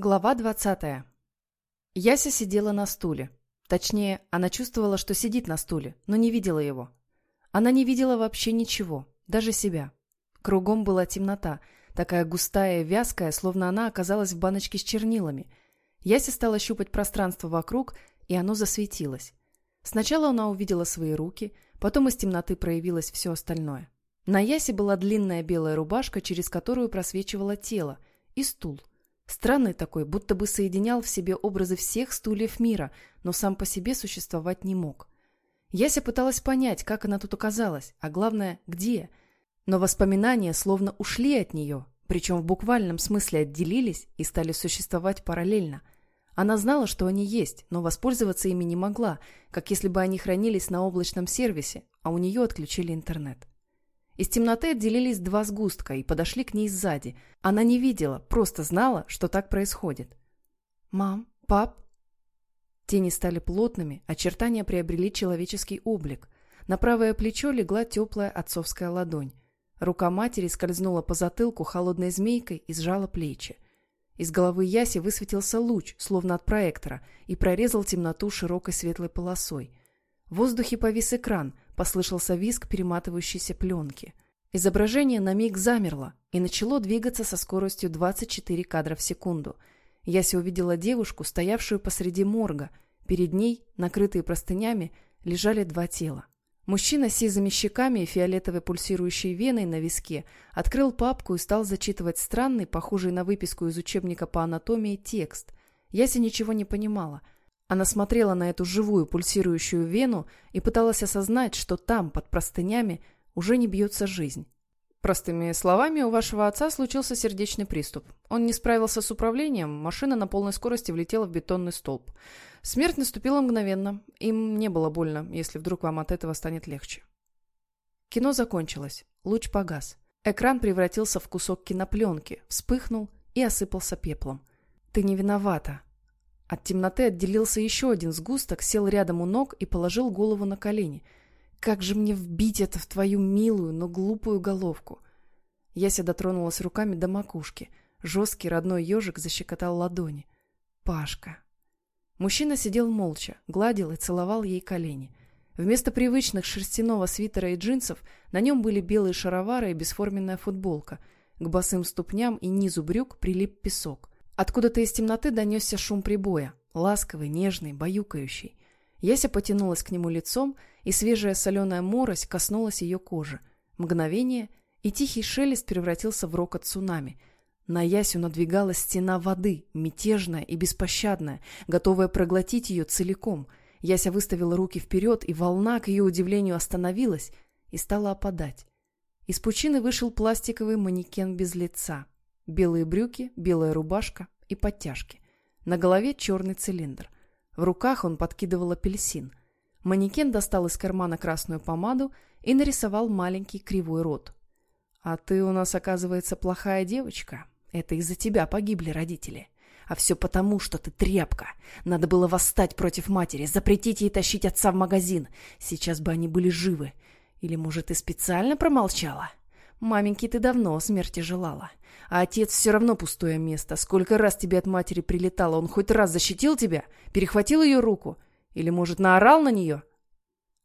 Глава 20. Яся сидела на стуле. Точнее, она чувствовала, что сидит на стуле, но не видела его. Она не видела вообще ничего, даже себя. Кругом была темнота, такая густая вязкая, словно она оказалась в баночке с чернилами. Яся стала щупать пространство вокруг, и оно засветилось. Сначала она увидела свои руки, потом из темноты проявилось все остальное. На Ясе была длинная белая рубашка, через которую просвечивало тело, и стул. Странный такой, будто бы соединял в себе образы всех стульев мира, но сам по себе существовать не мог. Яся пыталась понять, как она тут оказалась, а главное, где. Но воспоминания словно ушли от нее, причем в буквальном смысле отделились и стали существовать параллельно. Она знала, что они есть, но воспользоваться ими не могла, как если бы они хранились на облачном сервисе, а у нее отключили интернет. Из темноты отделились два сгустка и подошли к ней сзади. Она не видела, просто знала, что так происходит. «Мам, пап?» Тени стали плотными, очертания приобрели человеческий облик. На правое плечо легла теплая отцовская ладонь. Рука матери скользнула по затылку холодной змейкой и сжала плечи. Из головы Яси высветился луч, словно от проектора, и прорезал темноту широкой светлой полосой. В воздухе повис экран, послышался визг перематывающейся пленки. Изображение на миг замерло и начало двигаться со скоростью 24 кадра в секунду. Яся увидела девушку, стоявшую посреди морга. Перед ней, накрытые простынями, лежали два тела. Мужчина с сизыми щеками и фиолетовой пульсирующей веной на виске открыл папку и стал зачитывать странный, похожий на выписку из учебника по анатомии, текст. Яся ничего не понимала – она смотрела на эту живую пульсирующую вену и пыталась осознать, что там, под простынями, уже не бьется жизнь. Простыми словами, у вашего отца случился сердечный приступ. Он не справился с управлением, машина на полной скорости влетела в бетонный столб. Смерть наступила мгновенно. Им не было больно, если вдруг вам от этого станет легче. Кино закончилось. Луч погас. Экран превратился в кусок кинопленки, вспыхнул и осыпался пеплом. «Ты не виновата», от темноты отделился еще один сгусток, сел рядом у ног и положил голову на колени. «Как же мне вбить это в твою милую, но глупую головку?» Яся дотронулась руками до макушки. Жесткий родной ежик защекотал ладони. «Пашка». Мужчина сидел молча, гладил и целовал ей колени. Вместо привычных шерстяного свитера и джинсов на нем были белые шаровары и бесформенная футболка. К босым ступням и низу брюк прилип песок. Откуда-то из темноты донесся шум прибоя, ласковый, нежный, баюкающий. Яся потянулась к нему лицом, и свежая соленая морось коснулась ее кожи. Мгновение, и тихий шелест превратился в рокот цунами. На Ясю надвигалась стена воды, мятежная и беспощадная, готовая проглотить ее целиком. Яся выставила руки вперед, и волна, к ее удивлению, остановилась и стала опадать. Из пучины вышел пластиковый манекен без лица. Белые брюки, белая рубашка и подтяжки. На голове черный цилиндр. В руках он подкидывал апельсин. Манекен достал из кармана красную помаду и нарисовал маленький кривой рот. «А ты у нас, оказывается, плохая девочка. Это из-за тебя погибли родители. А все потому, что ты тряпка. Надо было восстать против матери, запретить ей тащить отца в магазин. Сейчас бы они были живы. Или, может, ты специально промолчала?» Маменьки ты давно смерти желала. А отец все равно пустое место. Сколько раз тебе от матери прилетало, он хоть раз защитил тебя? Перехватил ее руку? Или, может, наорал на нее?»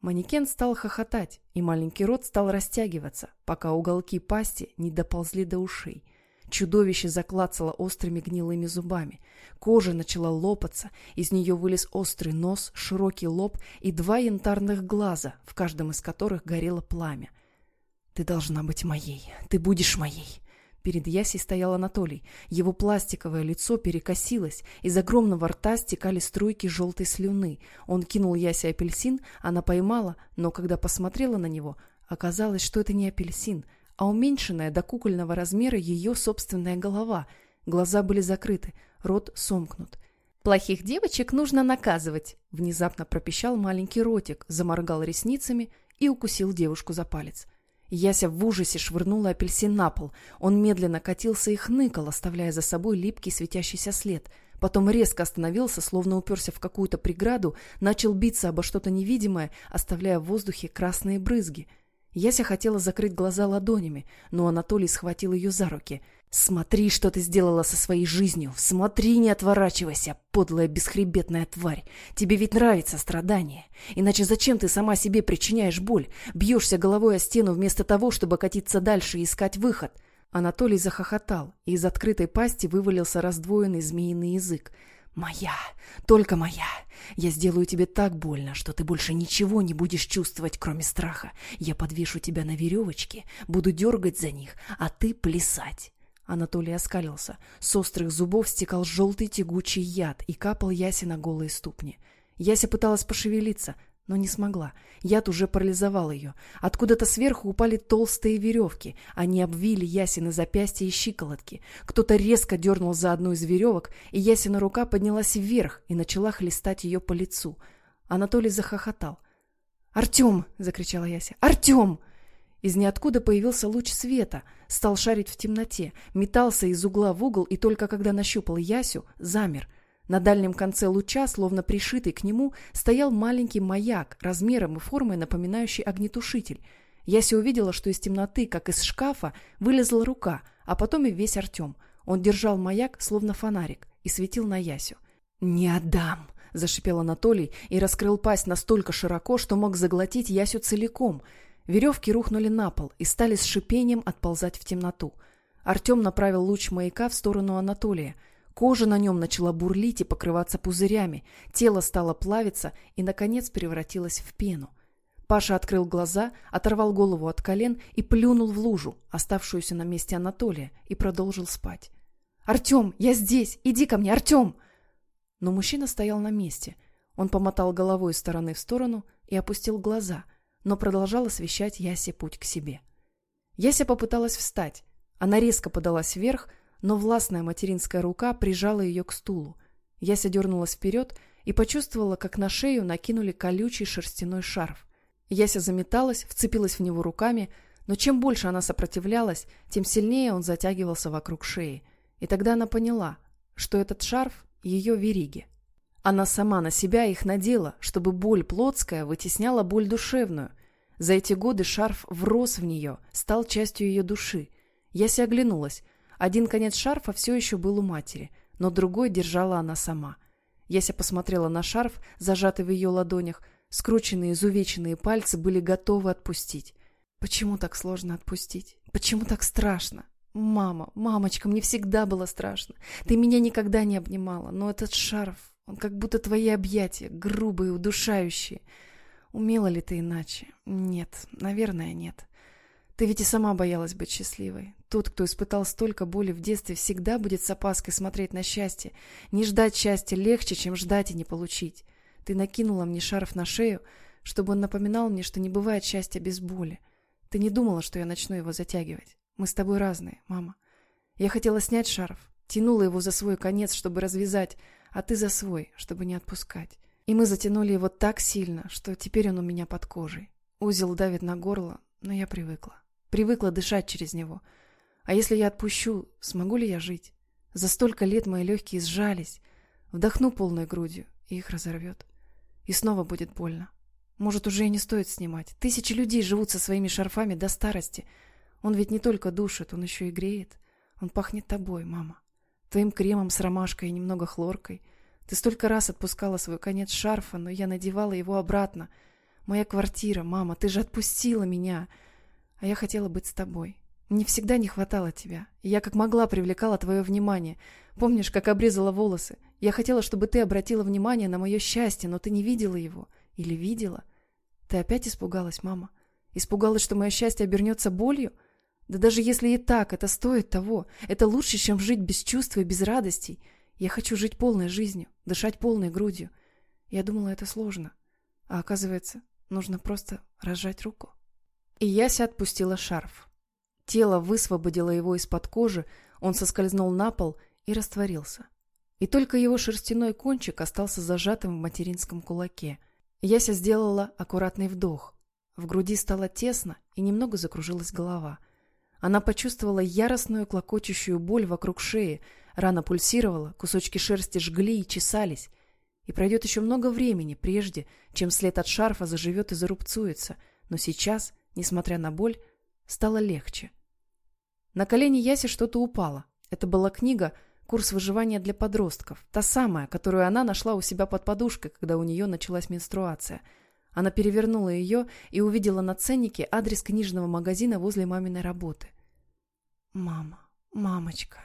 Манекен стал хохотать, и маленький рот стал растягиваться, пока уголки пасти не доползли до ушей. Чудовище заклацало острыми гнилыми зубами. Кожа начала лопаться, из нее вылез острый нос, широкий лоб и два янтарных глаза, в каждом из которых горело пламя. «Ты должна быть моей. Ты будешь моей». Перед Ясей стоял Анатолий. Его пластиковое лицо перекосилось. Из огромного рта стекали струйки желтой слюны. Он кинул Ясе апельсин, она поймала, но когда посмотрела на него, оказалось, что это не апельсин, а уменьшенная до кукольного размера ее собственная голова. Глаза были закрыты, рот сомкнут. «Плохих девочек нужно наказывать», — внезапно пропищал маленький ротик, заморгал ресницами и укусил девушку за палец. Яся в ужасе швырнула апельсин на пол. Он медленно катился и хныкал, оставляя за собой липкий светящийся след. Потом резко остановился, словно уперся в какую-то преграду, начал биться обо что-то невидимое, оставляя в воздухе красные брызги. Яся хотела закрыть глаза ладонями, но Анатолий схватил ее за руки. «Смотри, что ты сделала со своей жизнью! Смотри, не отворачивайся, подлая бесхребетная тварь! Тебе ведь нравится страдание! Иначе зачем ты сама себе причиняешь боль? Бьешься головой о стену вместо того, чтобы катиться дальше и искать выход!» Анатолий захохотал, и из открытой пасти вывалился раздвоенный змеиный язык. «Моя! Только моя! Я сделаю тебе так больно, что ты больше ничего не будешь чувствовать, кроме страха. Я подвешу тебя на веревочке, буду дергать за них, а ты плясать!» Анатолий оскалился. С острых зубов стекал желтый тягучий яд и капал Ясе на голые ступни. Яся пыталась пошевелиться, но не смогла. Яд уже парализовал ее. Откуда-то сверху упали толстые веревки. Они обвили Ясины запястья и щиколотки. Кто-то резко дернул за одну из веревок, и Ясина рука поднялась вверх и начала хлестать ее по лицу. Анатолий захохотал. «Артем!» — закричала Яся. «Артем!» Из ниоткуда появился луч света, стал шарить в темноте, метался из угла в угол и только когда нащупал Ясю, замер — на дальнем конце луча, словно пришитый к нему, стоял маленький маяк, размером и формой напоминающий огнетушитель. Яся увидела, что из темноты, как из шкафа, вылезла рука, а потом и весь Артем. Он держал маяк, словно фонарик, и светил на Ясю. «Не отдам!» — зашипел Анатолий и раскрыл пасть настолько широко, что мог заглотить Ясю целиком. Веревки рухнули на пол и стали с шипением отползать в темноту. Артем направил луч маяка в сторону Анатолия — Кожа на нем начала бурлить и покрываться пузырями, тело стало плавиться и, наконец, превратилось в пену. Паша открыл глаза, оторвал голову от колен и плюнул в лужу, оставшуюся на месте Анатолия, и продолжил спать. «Артем, я здесь! Иди ко мне, Артем!» Но мужчина стоял на месте. Он помотал головой из стороны в сторону и опустил глаза, но продолжал освещать Ясе путь к себе. Яся попыталась встать. Она резко подалась вверх, но властная материнская рука прижала ее к стулу. Яся дернулась вперед и почувствовала, как на шею накинули колючий шерстяной шарф. Яся заметалась, вцепилась в него руками, но чем больше она сопротивлялась, тем сильнее он затягивался вокруг шеи. И тогда она поняла, что этот шарф — ее вериги. Она сама на себя их надела, чтобы боль плотская вытесняла боль душевную. За эти годы шарф врос в нее, стал частью ее души. Яся оглянулась. Один конец шарфа все еще был у матери, но другой держала она сама. Яся посмотрела на шарф, зажатый в ее ладонях. Скрученные, изувеченные пальцы были готовы отпустить. Почему так сложно отпустить? Почему так страшно? Мама, мамочка, мне всегда было страшно. Ты меня никогда не обнимала, но этот шарф, он как будто твои объятия, грубые, удушающие. Умела ли ты иначе? Нет, наверное, нет. Ты ведь и сама боялась быть счастливой. Тот, кто испытал столько боли в детстве, всегда будет с опаской смотреть на счастье. Не ждать счастья легче, чем ждать и не получить. Ты накинула мне шарф на шею, чтобы он напоминал мне, что не бывает счастья без боли. Ты не думала, что я начну его затягивать. Мы с тобой разные, мама. Я хотела снять шарф, тянула его за свой конец, чтобы развязать, а ты за свой, чтобы не отпускать. И мы затянули его так сильно, что теперь он у меня под кожей. Узел давит на горло, но я привыкла. Привыкла дышать через него — а если я отпущу, смогу ли я жить? За столько лет мои легкие сжались. Вдохну полной грудью, и их разорвет. И снова будет больно. Может, уже и не стоит снимать. Тысячи людей живут со своими шарфами до старости. Он ведь не только душит, он еще и греет. Он пахнет тобой, мама. Твоим кремом с ромашкой и немного хлоркой. Ты столько раз отпускала свой конец шарфа, но я надевала его обратно. Моя квартира, мама, ты же отпустила меня. А я хотела быть с тобой. Мне всегда не хватало тебя. Я как могла привлекала твое внимание. Помнишь, как обрезала волосы? Я хотела, чтобы ты обратила внимание на мое счастье, но ты не видела его. Или видела? Ты опять испугалась, мама? Испугалась, что мое счастье обернется болью? Да даже если и так, это стоит того. Это лучше, чем жить без чувств и без радостей. Я хочу жить полной жизнью, дышать полной грудью. Я думала, это сложно. А оказывается, нужно просто разжать руку. И Яся отпустила шарф. Тело высвободило его из-под кожи, он соскользнул на пол и растворился. И только его шерстяной кончик остался зажатым в материнском кулаке. Яся сделала аккуратный вдох. В груди стало тесно и немного закружилась голова. Она почувствовала яростную клокочущую боль вокруг шеи, рана пульсировала, кусочки шерсти жгли и чесались. И пройдет еще много времени, прежде чем след от шарфа заживет и зарубцуется, но сейчас несмотря на боль, стало легче. На колени Яси что-то упало. Это была книга «Курс выживания для подростков», та самая, которую она нашла у себя под подушкой, когда у нее началась менструация. Она перевернула ее и увидела на ценнике адрес книжного магазина возле маминой работы. «Мама, мамочка».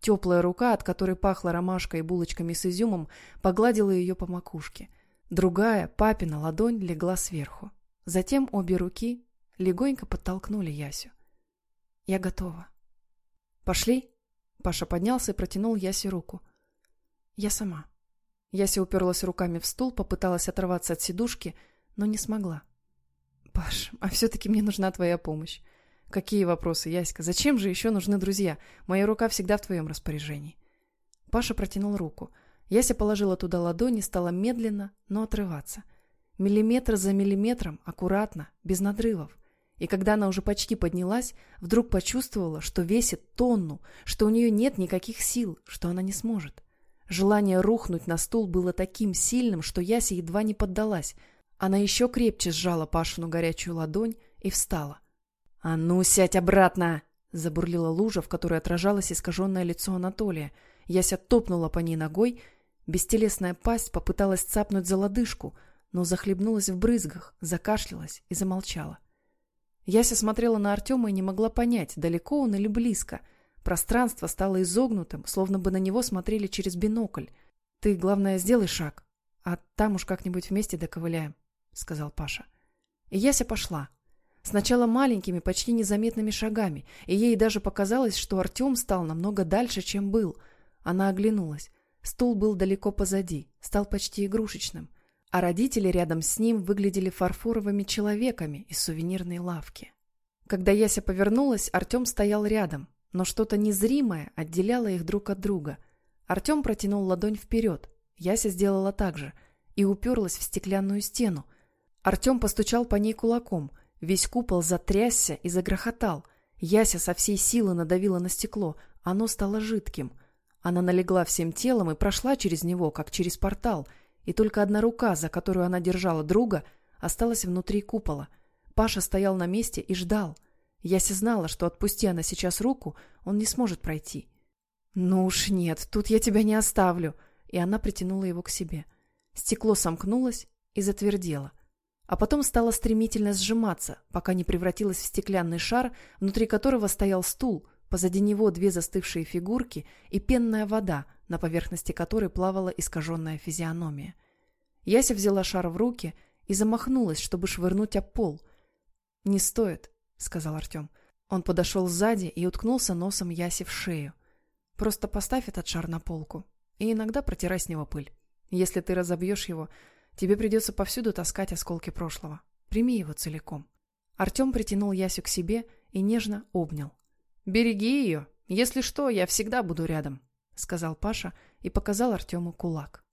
Теплая рука, от которой пахло ромашкой и булочками с изюмом, погладила ее по макушке. Другая, папина, ладонь легла сверху. Затем обе руки легонько подтолкнули Ясю. «Я готова». «Пошли?» Паша поднялся и протянул Ясе руку. «Я сама». Яся уперлась руками в стул, попыталась оторваться от сидушки, но не смогла. «Паш, а все-таки мне нужна твоя помощь. «Какие вопросы, Яська? Зачем же еще нужны друзья? Моя рука всегда в твоем распоряжении». Паша протянул руку. Яся положила туда ладони, стала медленно, но отрываться. Миллиметр за миллиметром, аккуратно, без надрывов. И когда она уже почти поднялась, вдруг почувствовала, что весит тонну, что у нее нет никаких сил, что она не сможет. Желание рухнуть на стул было таким сильным, что Яся едва не поддалась. Она еще крепче сжала Пашину горячую ладонь и встала. «А ну, сядь обратно!» Забурлила лужа, в которой отражалось искаженное лицо Анатолия. Яся топнула по ней ногой. Бестелесная пасть попыталась цапнуть за лодыжку, но захлебнулась в брызгах, закашлялась и замолчала. Яся смотрела на Артема и не могла понять, далеко он или близко. Пространство стало изогнутым, словно бы на него смотрели через бинокль. «Ты, главное, сделай шаг, а там уж как-нибудь вместе доковыляем», — сказал Паша. И Яся пошла. Сначала маленькими, почти незаметными шагами, и ей даже показалось, что Артем стал намного дальше, чем был. Она оглянулась. Стул был далеко позади, стал почти игрушечным, а родители рядом с ним выглядели фарфоровыми человеками из сувенирной лавки. Когда Яся повернулась, Артем стоял рядом, но что-то незримое отделяло их друг от друга. Артем протянул ладонь вперед, Яся сделала так же и уперлась в стеклянную стену. Артем постучал по ней кулаком – Весь купол затрясся и загрохотал. Яся со всей силы надавила на стекло. Оно стало жидким. Она налегла всем телом и прошла через него, как через портал. И только одна рука, за которую она держала друга, осталась внутри купола. Паша стоял на месте и ждал. Яся знала, что отпусти она сейчас руку, он не сможет пройти. «Ну уж нет, тут я тебя не оставлю!» И она притянула его к себе. Стекло сомкнулось и затвердело а потом стала стремительно сжиматься, пока не превратилась в стеклянный шар, внутри которого стоял стул, позади него две застывшие фигурки и пенная вода, на поверхности которой плавала искаженная физиономия. Яся взяла шар в руки и замахнулась, чтобы швырнуть об пол. «Не стоит», — сказал Артем. Он подошел сзади и уткнулся носом Ясе в шею. «Просто поставь этот шар на полку и иногда протирай с него пыль. Если ты разобьешь его, Тебе придется повсюду таскать осколки прошлого. Прими его целиком. Артем притянул Ясю к себе и нежно обнял. «Береги ее. Если что, я всегда буду рядом», — сказал Паша и показал Артему кулак.